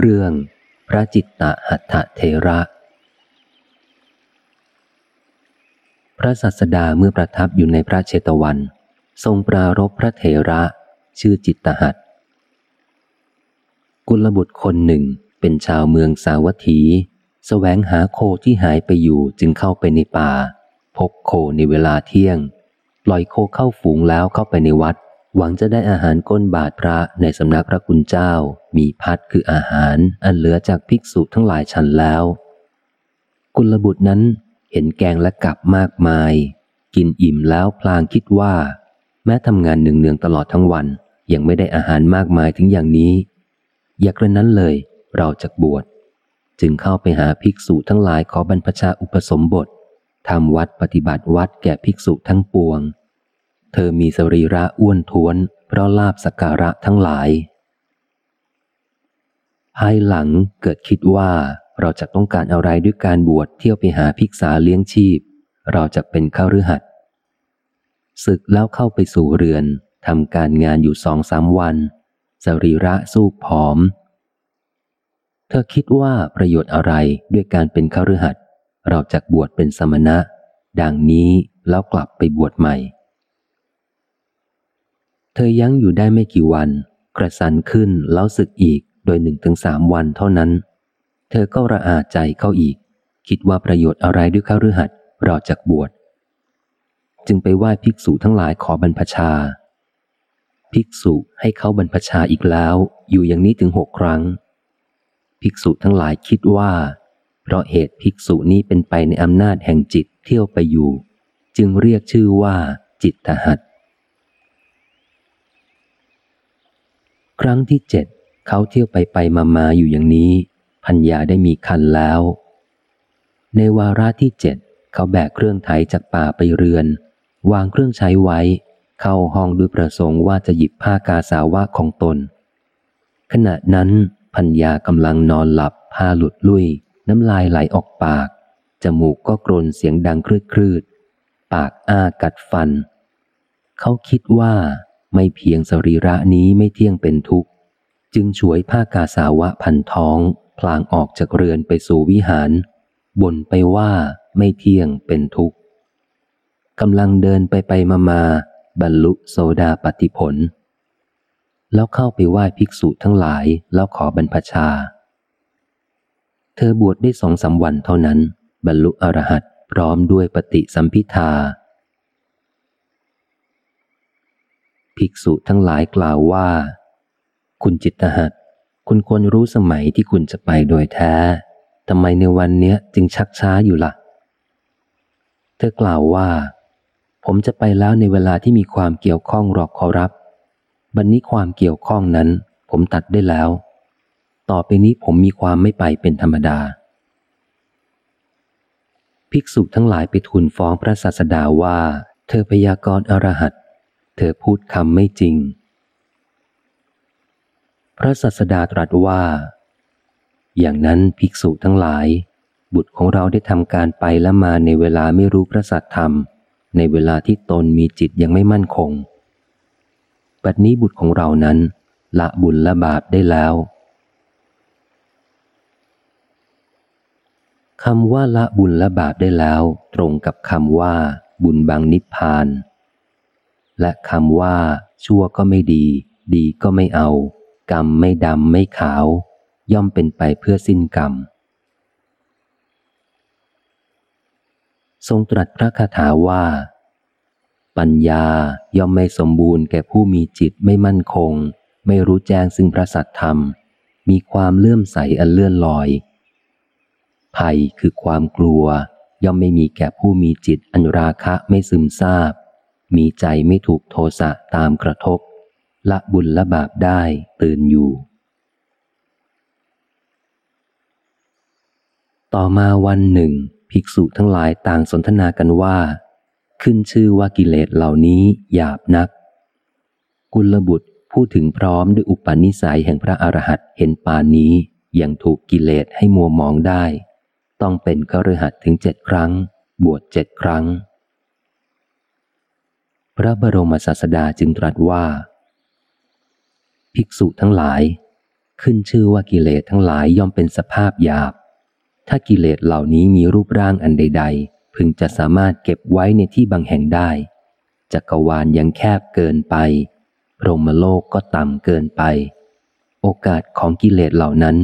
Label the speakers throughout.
Speaker 1: เรื่องพระจิตตหัตถเทระ พระสัสดาเมื่อประทับอยู่ในพระเชตวัน ทรงปรารบพระเทระชื่อจิตตหัตกุลบุตรคนหนึ่งเป็นชาวเมืองสาวัตถีสแสวงหาโคที่หายไปอยู่จึงเข้าไปในป่า พบโคในเวลาเที่ยง ปล่อยโคเข้าฝูงแล้วเข้าไปในวัด หวังจะได้อาหารก้นบาทพระในสำนักพระคุณเจ้า มีพัดคืออาหารอันเหลือจากภิกษุทั้งหลายฉันแล้ว กุลบุตรนั้นเห็นแกงและกับมากมาย กินอิ่มแล้วพลางคิดว่า แม้ทำงานหนึ่งเนืองตลอดทั้งวัน ยังไม่ได้อาหารมากมายถึงอย่างนี้ อยากระนั้นเลย เราจะบวชจึงเข้าไปหาภิกษุทั้งหลายขอบรรพชาอุปสมบททำวัดปฏิบัติวัดแก่ภิกษุทั้งปวง เธอมีสรีระอ้วนท้วน เพราะลาบสการะทั้งหลาย ภายหลังเกิดคิดว่าเราจะต้องการอะไรด้วยการบวชเที่ยวไปหาภิกษาเลี้ยงชีพ เราจะเป็นข้ารือหัดศึกแล้วเข้าไปสู่เรือนทำการงานอยู่สองสามวัน สรีระสู้ผอม เธอคิดว่าประโยชน์อะไรด้วยการเป็นข้ารือหัดเราจะบวชเป็นสมณะ ดังนี้แล้วกลับไปบวชใหม่ เธอยั้งอยู่ได้ไม่กี่วัน กระสันขึ้นแล้วสึกอีกโดยหนึ่งถึงสามวันเท่านั้น เธอก็ระอาใจเข้าอีก คิดว่าประโยชน์อะไรด้วยข้ารือหัดเราจะบวช จึงไปไหว้ภิกษุทั้งหลายขอบรรพชา ภิกษุให้เขาบรรพชาอีกแล้ว อยู่อย่างนี้ถึงหกครั้ง ภิกษุทั้งหลายคิดว่า เพราะเหตุภิกษุนี้เป็นไปในอำนาจแห่งจิตเที่ยวไปอยู่ จึงเรียกชื่อว่าจิตตหัต ครั้งที่เจ็ดเขาเที่ยวไปไปมามาอยู่อย่างนี้พัญญาได้มีคันแล้ว ในวาระที่เจ็ดเขาแบกเครื่องไถจากป่าไปเรือน วางเครื่องใช้ไว้ เข้าห้องด้วยประสงค์ว่าจะหยิบผ้ากาสาวะของตน ขณะนั้นพัญญากำลังนอนหลับผ้าหลุดลุย น้ำลายไหลออกปาก จมูกก็กรนเสียงดังคลืดคลืดปากอ้ากัดฟัน เขาคิดว่า ไม่เพียงสรีระนี้ไม่เที่ยงเป็นทุกข์ จึงช่วยผ้ากาสาวะพันท้อง พลางออกจากเรือนไปสู่วิหารบ่นไปว่าไม่เที่ยงเป็นทุกข์กำลังเดินไปไปมามา บรรลุโซดาปฏิผล แล้วเข้าไปไหว้ภิกษุทั้งหลายแล้วขอบรรพชา เธอบวชได้สองสาวันเท่านั้น บรรลุอรหัตพร้อมด้วยปฏิสัมพิทา ภิกษุทั้งหลายกล่าวว่า คุณจิตหัตคุณควรรู้สมัยที่คุณจะไปโดยแท้ทำไมในวันเนี้ยจึงชักช้าอยู่ละ่ะ เธอกล่าวว่า ผมจะไปแล้วในเวลาที่มีความเกี่ยวข้องหรอกขอรับ บันนี้ความเกี่ยวข้องนั้น ผมตัดได้แล้ว ต่อไปนี้ผมมีความไม่ไปเป็นธรรมดา ภิกษุทั้งหลายไปทูลฟ้องพระศาสดาว่า เธอพยากรณ์อรหัต เธอพูดคำไม่จริง พระศาสดาตรัสว่า อย่างนั้นภิกษุทั้งหลาย บุตรของเราได้ทำการไปและมาในเวลาไม่รู้พระสัทธรรม ในเวลาที่ตนมีจิตยังไม่มั่นคงบัดนี้บุตรของเรานั้น ละบุญละบาปได้แล้วคำว่าละบุญละบาปได้แล้ว ตรงกับคำว่า บุญบางนิพพาน และคำว่า ชั่วก็ไม่ดี ดีก็ไม่เอา กรรมไม่ดำไม่ขาว ย่อมเป็นไปเพื่อสิ้นกรรม ทรงตรัสพระคาถาว่า ปัญญาย่อมไม่สมบูรณ์แก่ผู้มีจิตไม่มั่นคง ไม่รู้แจ้งซึ่งพระสัตธรรม มีความเลื่อมใสอันเลื่อนลอย ภัยคือความกลัวย่อมไม่มีแก่ผู้มีจิตอันราคะไม่ซึมซาบ มีใจไม่ถูกโทสะตามกระทบ ละบุญละบาปได้ตื่นอยู่ ต่อมาวันหนึ่ง ภิกษุทั้งหลายต่างสนทนากันว่า ขึ้นชื่อว่ากิเลสเหล่านี้หยาบนัก กุลบุตรพูดถึงพร้อมด้วยอุปนิสัยแห่งพระอรหันต์เห็นปานนี้ยังถูกกิเลสให้มัวมองได้ ต้องเป็นกฤหัสถึงเจ็ดครั้ง บวชเจ็ดครั้ง พระบรมศาสดาจึงตรัสว่า ภิกษุทั้งหลาย ขึ้นชื่อว่ากิเลสทั้งหลายย่อมเป็นสภาพหยาบ ถ้ากิเลสเหล่านี้มีรูปร่างอันใด ๆ พึงจะสามารถเก็บไว้ในที่บางแห่งได้จักรวาลยังแคบเกินไปพรหมโลกก็ต่ำเกินไป โอกาสของกิเลสเหล่านั้น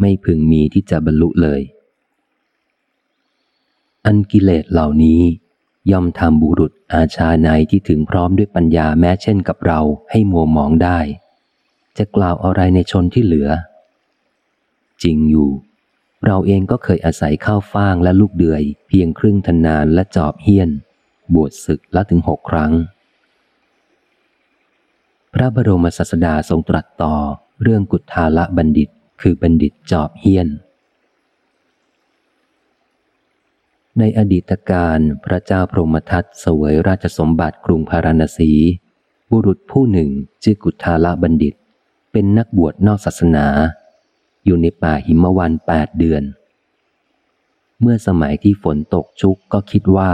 Speaker 1: ไม่พึงมีที่จะบรรลุเลย อันกิเลสเหล่านี้ ย่อมทำบุรุษอาชาในที่ถึงพร้อมด้วยปัญญาแม้เช่นกับเราให้มัวมองได้ จะกล่าวอะไรในชนที่เหลือ จริงอยู่ เราเองก็เคยอาศัยข้าวฟ่างและลูกเดือย เพียงครึ่งทนานและจอบเฮี้ยน บวชศึกละถึงหกครั้ง พระบรมศาสดาทรงตรัสต่อเรื่องกุฏาละบัณฑิต คือบัณฑิตจอบเฮี้ยน ในอดีตการพระเจ้าพรหมทัตเสวยราชสมบัติกรุงพาราณสี บุรุษผู้หนึ่งชื่อกุฏทาละบัณฑิต เป็นนักบวชนอกศาสนา อยู่ในป่าหิมวันแปดเดือน เมื่อสมัยที่ฝนตกชุกก็คิดว่า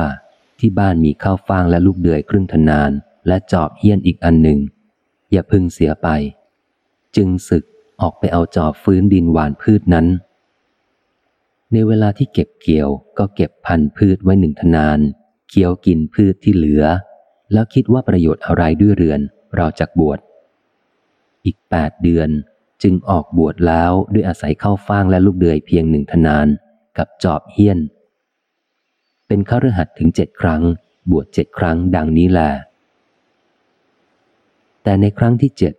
Speaker 1: ที่บ้านมีข้าวฟ่างและลูกเดือยครึ่งทนาน และจอบเฮี้ยนอีกอันหนึ่ง อย่าพึงเสียไป จึงศึกออกไปเอาจอบฟื้นดินหวานพืชนั้น ในเวลาที่เก็บเกี่ยวก็เก็บพันธุ์พืชไว้หนึ่งทนานเคี้ยวกินพืชที่เหลือ แล้วคิดว่าประโยชน์อะไรด้วยเรือน เราจักบวช อีกแปดเดือนจึงออกบวชแล้วด้วยอาศัยเข้าฟ่างและลูกเดือยเพียงหนึ่งทนานกับจอบเฮี้ยน เป็นข้ารือหัดถึงเจ็ดครั้ง บวชเจ็ดครั้งดังนี้แหละแต่ในครั้งที่เจ็ด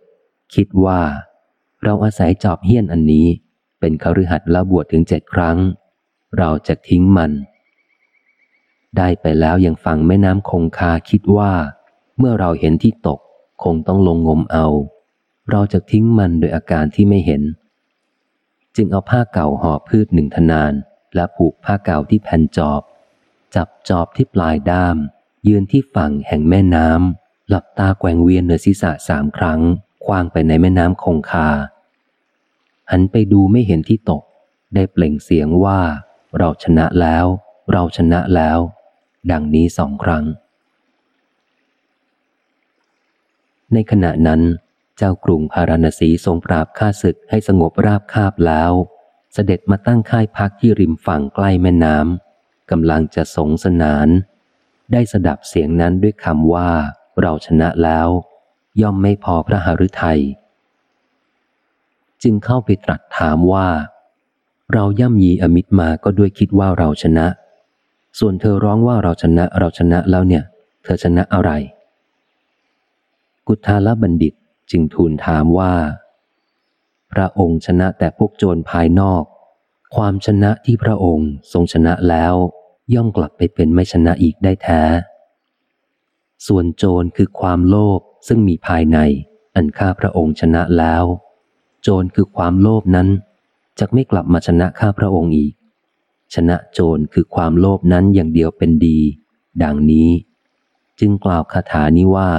Speaker 1: คิดว่า เราอาศัยจอบเฮี้ยนอันนี้ เป็นคฤหัสถ์แล้วบวชถึงเจ็ดครั้ง เราจะทิ้งมัน ได้ไปแล้วยังฟังแม่น้ำคงคาคิดว่า เมื่อเราเห็นที่ตกคงต้องลงงมเอา เราจะทิ้งมันโดยอาการที่ไม่เห็น จึงเอาผ้าเก่าห่อพืชหนึ่งทนาน และผูกผ้าเก่าที่แผ่นจอบ จับจอบที่ปลายด้าม ยืนที่ฝั่งแห่งแม่น้ำหลับตาแกว่งเวียนเหนือศีรษะสามครั้งคว้างไปในแม่น้ำคงคา หันไปดูไม่เห็นที่ตก ได้เปล่งเสียงว่า เราชนะแล้ว เราชนะแล้ว ดังนี้สองครั้ง ในขณะนั้น เจ้ากรุงพาราณสีทรงปราบข้าศึกให้สงบราบคาบแล้ว เสด็จมาตั้งค่ายพักที่ริมฝั่งใกล้แม่น้ำกำลังจะสงสนาน ได้สดับเสียงนั้นด้วยคำว่า เราชนะแล้ว ย่อมไม่พอพระหฤทยัยจึงเข้าไปตรัสถามว่า เราย่ำยีอมิตรมาก็ด้วยคิดว่าเราชนะ ส่วนเธอร้องว่าเราชนะเราชนะแล้วเนี่ย เธอชนะอะไร กุทาลบัณฑิตจึงทูลถามว่า พระองค์ชนะแต่พวกโจรภายนอก ความชนะที่พระองค์ทรงชนะแล้ว ย่อมกลับไปเป็นไม่ชนะอีกได้แท้ ส่วนโจรคือความโลภซึ่งมีภายใน อันข้าพระองค์ชนะแล้ว โจรคือความโลภนั้น จะไม่กลับมาชนะข้าพระองค์อีก ชนะโจรคือความโลภนั้นอย่างเดียวเป็นดี ดังนี้ จึงกล่าวคาถานี้ว่า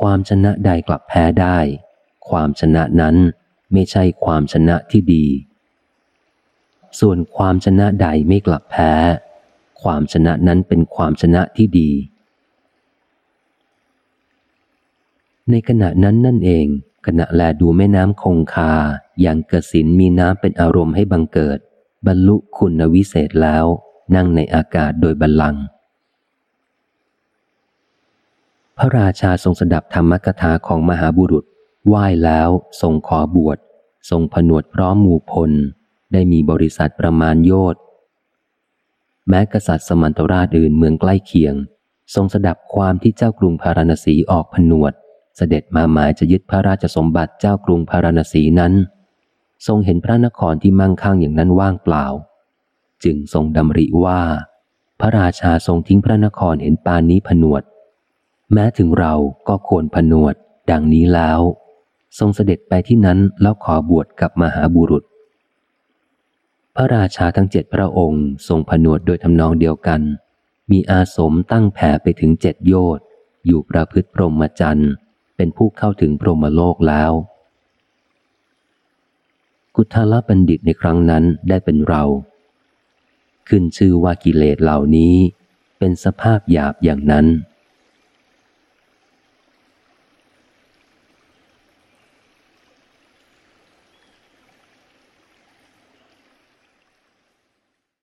Speaker 1: ความชนะใดกลับแพ้ได้ ความชนะนั้นไม่ใช่ความชนะที่ดี ส่วนความชนะใดไม่กลับแพ้ ความชนะนั้นเป็นความชนะที่ดี ในขณะนั้นนั่นเอง ขณะแลดูแม่น้ำคงคาอย่างกสินมีน้ำเป็นอารมณ์ให้บังเกิด บรรลุคุณวิเศษแล้ว นั่งในอากาศโดยบัลลังก์พระราชาทรงสดับธรรมกถาของมหาบุรุษไหว้แล้วทรงขอบวชทรงผนวดพร้อมหมู่พล ได้มีบริษัทประมาณโยชน์แม้กษัตริย์สมันตราชอื่นเมืองใกล้เคียง ทรงสดับความที่เจ้ากรุงพาราณสีออกผนวด เสด็จมาหมายจะยึดพระราชสมบัติเจ้ากรุงพาราณสีนั้น ทรงเห็นพระนครที่มั่งคั่งอย่างนั้นว่างเปล่า จึงทรงดำริว่า พระราชาทรงทิ้งพระนครเห็นปานนี้ผนวด แม้ถึงเราก็ควรผนวด ดังนี้แล้ว ทรงเสด็จไปที่นั้นแล้วขอบวชกับมหาบุรุษ พระราชาทั้งเจ็ดพระองค์ทรงผนวดโดยทำนองเดียวกัน มีอาสมตั้งแผ่ไปถึงเจ็ดโยชน์อยู่ประพฤติพรหมจรรย์ เป็นผู้เข้าถึงพรหมโลกแล้ว กุทลบัณฑิตในครั้งนั้นได้เป็นเรา ขึ้นชื่อว่ากิเลสเหล่านี้เป็นสภาพหยาบอย่างนั้น